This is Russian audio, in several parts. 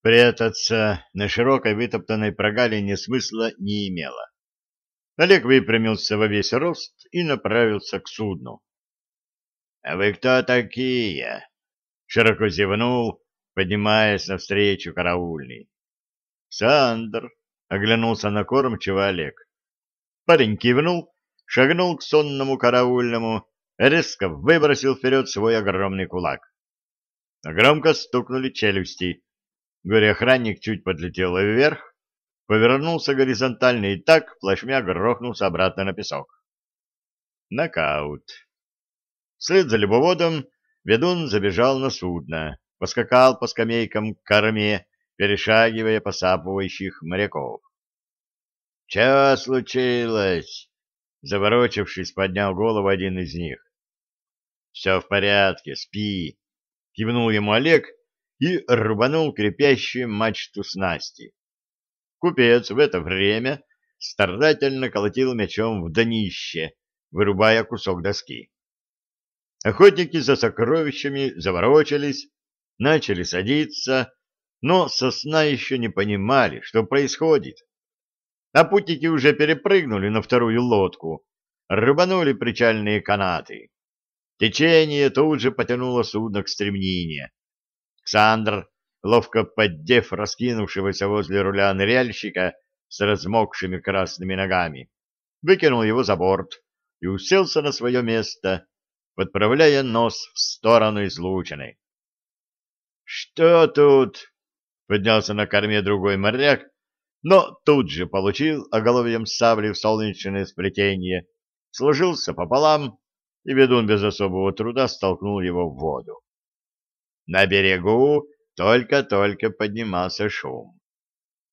Прятаться на широкой вытоптанной прогалине смысла не имело. Олег выпрямился во весь рост и направился к судну. — А вы кто такие? — широко зевнул, поднимаясь навстречу караульный. — Сандр, — оглянулся на кормчего Олег. Парень кивнул, шагнул к сонному караульному, резко выбросил вперед свой огромный кулак. Громко стукнули челюсти. Горе-охранник чуть подлетел вверх, повернулся горизонтально и так плашмя грохнулся обратно на песок. Нокаут. Вслед за любоводом ведун забежал на судно, поскакал по скамейкам к корме, перешагивая посапывающих моряков. — Че случилось? — заворочившись, поднял голову один из них. — Все в порядке, спи, — кивнул ему Олег и рубанул крепящую мачту снасти. Купец в это время старательно колотил мечом в днище, вырубая кусок доски. Охотники за сокровищами заворочились, начали садиться, но сосна еще не понимали, что происходит. А путники уже перепрыгнули на вторую лодку, рыбанули причальные канаты. Течение тут же потянуло судно к стремнине. Ксандр, ловко поддев раскинувшегося возле руля ныряльщика с размокшими красными ногами, выкинул его за борт и уселся на свое место, подправляя нос в сторону излучины. — Что тут? — поднялся на корме другой моряк, но тут же получил оголовьем сабли в солнечное сплетение, сложился пополам, и ведун без особого труда столкнул его в воду. На берегу только-только поднимался шум.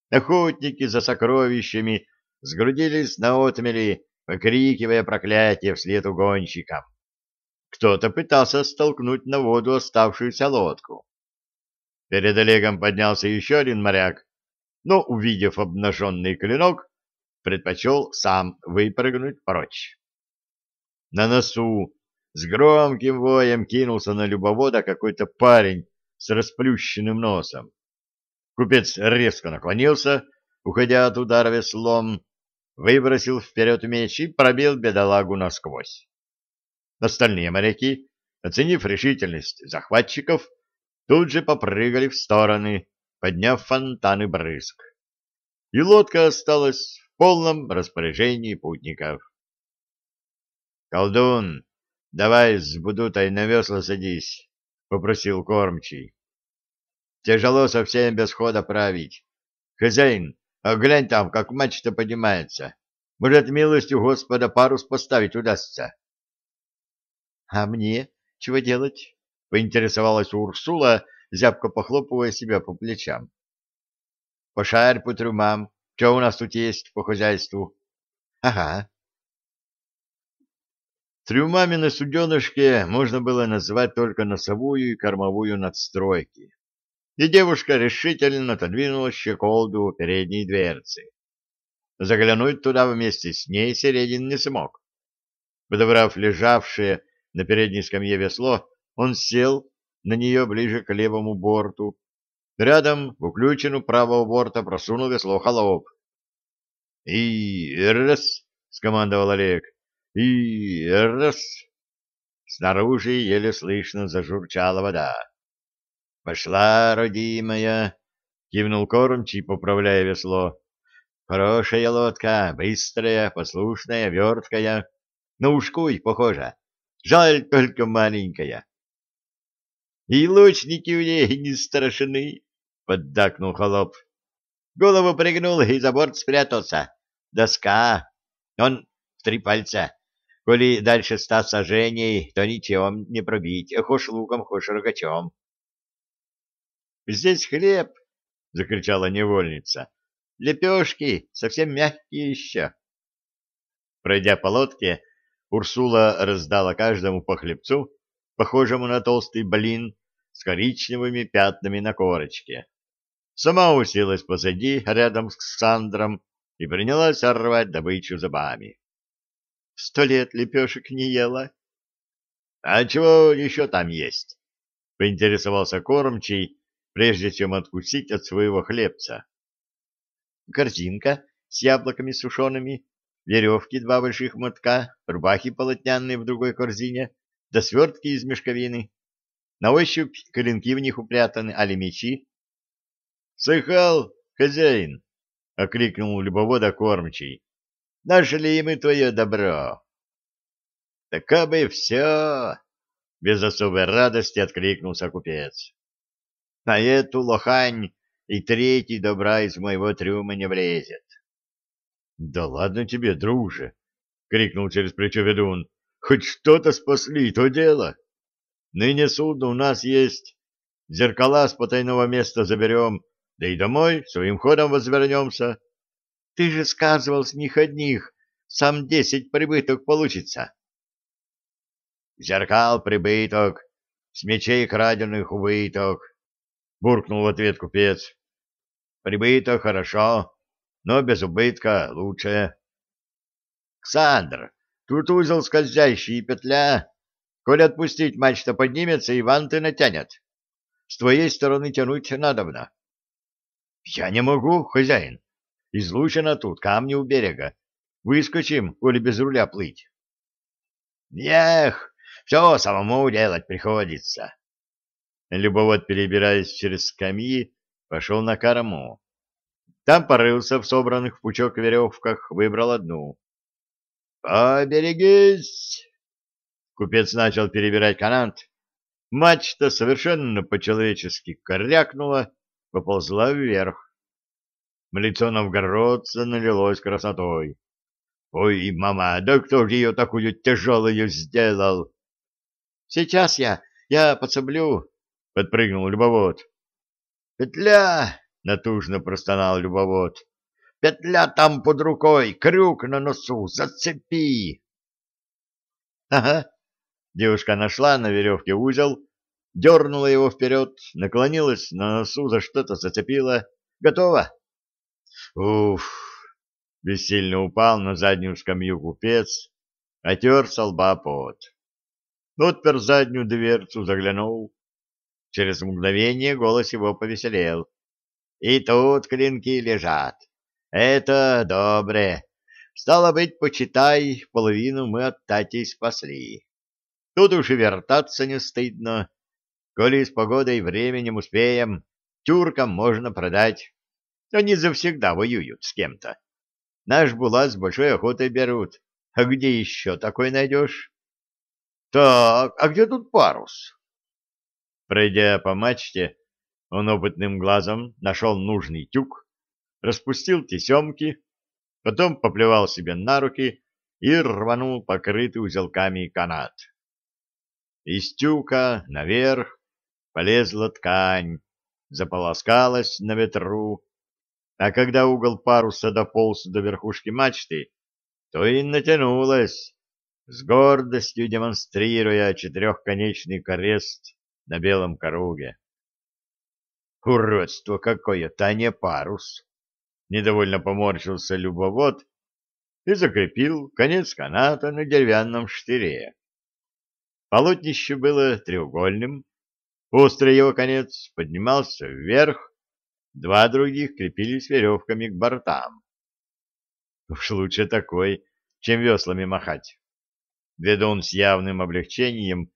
Охотники за сокровищами сгрудились на отмели, выкрикивая проклятие вслед угонщикам. Кто-то пытался столкнуть на воду оставшуюся лодку. Перед Олегом поднялся еще один моряк, но, увидев обнаженный клинок, предпочел сам выпрыгнуть прочь. На носу с громким воем кинулся на любовода какой-то парень с расплющенным носом. Купец резко наклонился, уходя от удара веслом, выбросил вперед меч и пробил бедолагу насквозь. Остальные моряки, оценив решительность захватчиков, тут же попрыгали в стороны, подняв фонтаны брызг. И лодка осталась в полном распоряжении путников. «Колдун, давай с Будутой на весла садись», — попросил кормчий. «Тяжело совсем без хода править. Хозяин, а глянь там, как мачта поднимается. Может, милостью Господа парус поставить удастся?» «А мне чего делать?» — поинтересовалась Урсула, зябко похлопывая себя по плечам. «Пошарь по трюмам. Что у нас тут есть по хозяйству?» «Ага», Трюмами на суденышке можно было назвать только носовую и кормовую надстройки. И девушка решительно отодвинула щеколду передней дверцы. Заглянуть туда вместе с ней Середин не смог. Подобрав лежавшее на передней скамье весло, он сел на нее ближе к левому борту. Рядом в уключину правого борта просунул весло холоп. «И раз!» — скомандовал Олег. И раз. Снаружи еле слышно зажурчала вода. «Пошла, родимая!» — кивнул кормчий, поправляя весло. «Хорошая лодка, быстрая, послушная, верткая. На ушкуй похожа. Жаль только маленькая». «И лучники у ней не страшны!» — поддакнул холоп. «Голову пригнул и за борт спрятался. Доска. Он в три пальца. Коли дальше ста сажений, то ничего не пробить, хошь луком, хошь рогачом. — Здесь хлеб! — закричала невольница. — Лепешки, совсем мягкие еще. Пройдя по лодке, Урсула раздала каждому по хлебцу, похожему на толстый блин, с коричневыми пятнами на корочке. Сама уселась позади, рядом с Сандром, и принялась рвать добычу зубами сто лет лепешек не ела. — А чего еще там есть? — поинтересовался кормчий, прежде чем откусить от своего хлебца. Корзинка с яблоками сушеными, веревки два больших мотка, рубахи полотняные в другой корзине, да свертки из мешковины. На ощупь коленки в них упрятаны, али мечи. — Слыхал, хозяин? — окликнул любовода кормчий. — Нашли мы твое добро. — Так бы все! — без особой радости откликнулся купец. — На эту лохань и третий добра из моего трюма не влезет. — Да ладно тебе, друже! — крикнул через плечо ведун. — Хоть что-то спасли, то дело. Ныне судно у нас есть. Зеркала с потайного места заберем, да и домой своим ходом возвернемся. Ты же сказывал с них одних, сам десять прибыток получится. — Зеркал прибыток, с мечей краденных убыток, — буркнул в ответ купец. — Прибыток хорошо, но без убытка лучше. — Ксандр, тут узел скользящий и петля. Коль отпустить, мачта поднимется и ванты натянет. С твоей стороны тянуть надобно. — Я не могу, хозяин. Излучено тут, камни у берега. Выскочим, коли без руля плыть. — Эх, все самому делать приходится. Любовод, перебираясь через скамьи, пошел на корму. Там порылся в собранных в пучок веревках, выбрал одну. «Поберегись!» Купец начал перебирать канат. Мачта совершенно по-человечески корякнула, поползла вверх. Лицо новгородца налилось красотой. «Ой, мама, да кто же ее такую тяжелую сделал?» «Сейчас я, я подсоблю», — подпрыгнул любовод. «Петля!» натужно простонал любовод. Петля там под рукой, крюк на носу, зацепи. Ага. Девушка нашла на веревке узел, дернула его вперед, наклонилась на носу, за что-то зацепила. Готово. Уф. Бессильно упал на заднюю скамью купец, отер со лба пот. Отпер заднюю дверцу, заглянул. Через мгновение голос его повеселел. И тут клинки лежат. Это добре. Стало быть, почитай, половину мы от Тати спасли. Тут уж и вертаться не стыдно. Коли с погодой и временем успеем, тюркам можно продать. Они завсегда воюют с кем-то. Наш булат с большой охотой берут. А где еще такой найдешь? Так, а где тут парус? Пройдя по мачте, он опытным глазом нашел нужный тюк, распустил тесемки, потом поплевал себе на руки и рванул покрытый узелками канат. Из тюка наверх полезла ткань, заполоскалась на ветру, а когда угол паруса дополз до верхушки мачты, то и натянулась, с гордостью демонстрируя четырехконечный крест на белом круге. Уродство какое-то, а не парус. Недовольно поморщился любовод и закрепил конец каната на деревянном штыре. Полотнище было треугольным, острый его конец поднимался вверх, два других крепились веревками к бортам. Уж лучше такой, чем веслами махать. Ведун с явным облегчением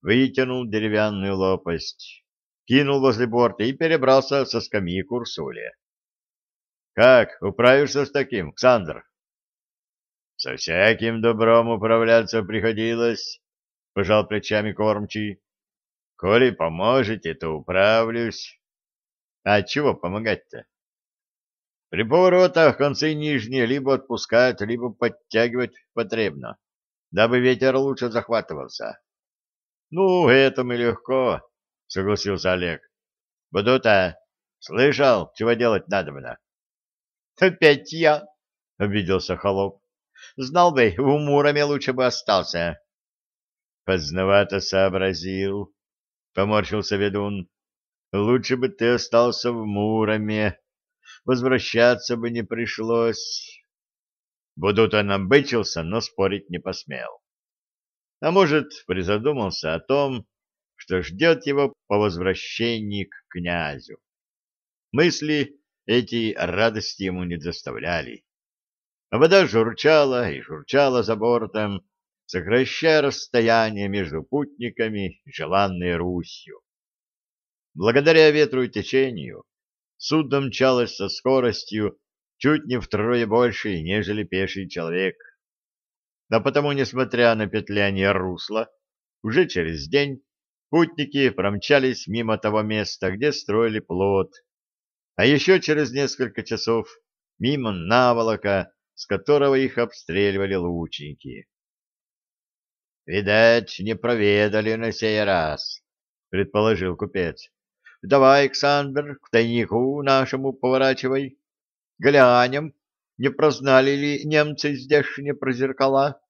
вытянул деревянную лопасть кинул возле борта и перебрался со скамьи к Урсуле. — Как, управишься с таким, Ксандр? — Со всяким добром управляться приходилось, — пожал плечами кормчий. — Коли поможете, то управлюсь. — А чего помогать-то? — При поворотах концы нижние либо отпускать, либо подтягивать потребно, дабы ветер лучше захватывался. — Ну, это мы легко. — согласился Олег. — Будута, слышал, чего делать надо надобно? — Опять я, — обиделся Холоп. — Знал бы, в Муроме лучше бы остался. — Поздновато сообразил, — поморщился ведун. — Лучше бы ты остался в Муроме. Возвращаться бы не пришлось. Будута набычился, но спорить не посмел. А может, призадумался о том, что ждет его по возвращении к князю. Мысли эти радости ему не доставляли. А вода журчала и журчала за бортом, сокращая расстояние между путниками желанной Русью. Благодаря ветру и течению судно мчалось со скоростью чуть не втрое больше, нежели пеший человек. А потому, несмотря на петляние русла, уже через день путники промчались мимо того места, где строили плот, а еще через несколько часов мимо наволока, с которого их обстреливали лучники. «Видать, не проведали на сей раз», — предположил купец. «Давай, Александр, к тайнику нашему поворачивай. Глянем, не прознали ли немцы здешние про зеркала?»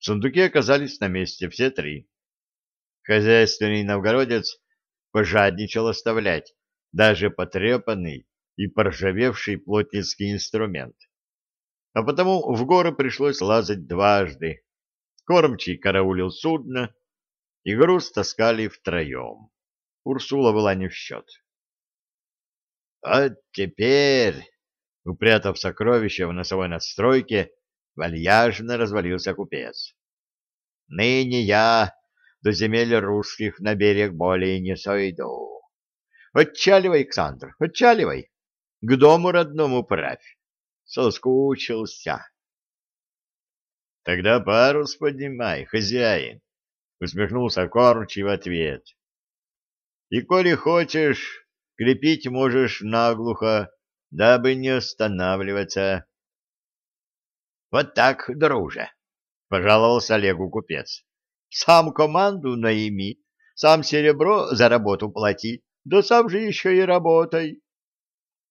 Сундуки оказались на месте, все три. Хозяйственный новгородец пожадничал оставлять даже потрепанный и поржавевший плотницкий инструмент. А потому в горы пришлось лазать дважды. Кормчий караулил судно, и груз таскали втроем. Урсула была не в счет. — А теперь, упрятав сокровища в носовой надстройке, вальяжно развалился купец. — Ныне я до земель русских на берег более не сойду. Отчаливай, Александр, отчаливай. К дому родному правь. Соскучился. Тогда парус поднимай, хозяин, усмехнулся Кормчий в ответ. И коли хочешь, крепить можешь наглухо, дабы не останавливаться. Вот так, друже, пожаловался Олегу купец. Сам команду найми, сам серебро за работу плати, да сам же еще и работай.